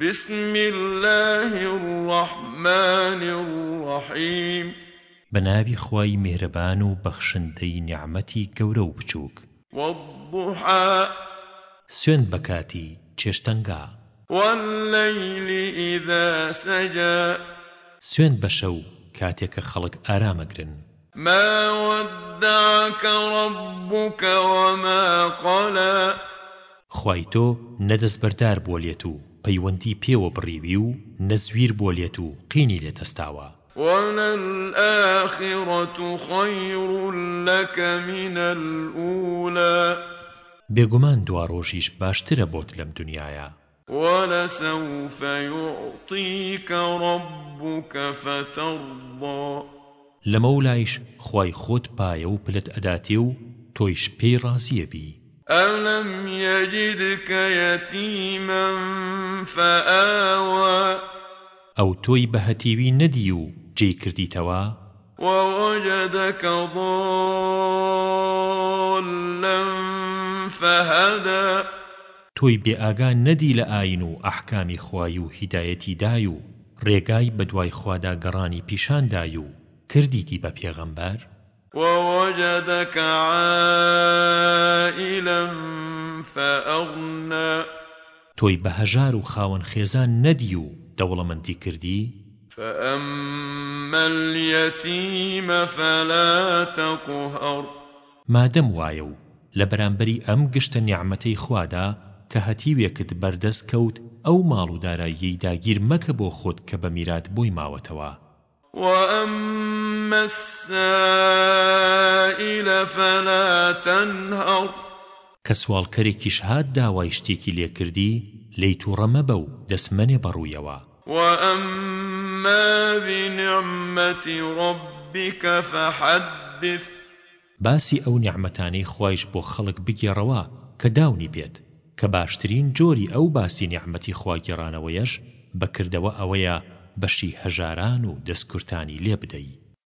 بسم الله الرحمن الرحيم بنابي خواي مهربان وبخشندي نعمتي گەورە و بچووک والضحى سوێن بەکاتی چێشتەنگا والليل إذا سجى سوێن بەشەو کاتێکە خەڵک ئارامەگرن ما ودعك ربك وما قلى خوای تۆ نەدەستبەردار بۆ لێت و پەیوەندی پێوە بڕیوی و نەزویر بۆ لێت و قینی لێتەستاوە وَلَلْآخِرَةُ خَيْرٌ لَكَ مِنَ الْأُولَى بێگومان دوا ڕۆژیش باشترە بۆت لەم دنیاە وَلَسَوْفَ يُعْطِيكَ رَبُّكَ فَتَرْضَى لە مەولایش خی خۆت پایە و پلت ئەداتێ و تۆیش پێی ڕازیەبی ألم يجدك يتيما فآوى أو توي بهتيوي نديو جي كردي توا ووجدك ضالا فهدى توي بآقا ندي لآينو أحكام خوايو هدايتي دايو ڕێگای بەدوای خوادا گەڕانی پیشاندای و کردیتی بە پێغەمبەر ووجدك عائلا تۆی بە هەژار و خاوەن خێزان نەدی و دەوڵەمەندی کردی فأما اليتيم فلا تقهر مادەم وایە و لە بەرامبەری ئەم گشتە نیعممەەی خوادا کە هەتیوێکت بەردەست کەوت ئەو ماڵ و داراییەی داگیر مەکە بۆ خۆت کە بە میرات بۆی ماوەتەوە وأما السائل فلا تنهر کە سواڵکەرێکیش هات داوای شتێکی لێکردی لی تووڕەمە بە و دەسمەنێ بەڕوویەوە وأما بنعمة ربك فحدث باسی ئەو نعمەتانەی خوایش بۆ خەڵک بگێڕەوە کە داونی بێت کە باشترین جۆری ئەو باسی نعمەتی خواگێڕانەوەیەش بەکردەوە ئەوەیە بەشی هەژاران و دەستکورتانی لێ بدەیت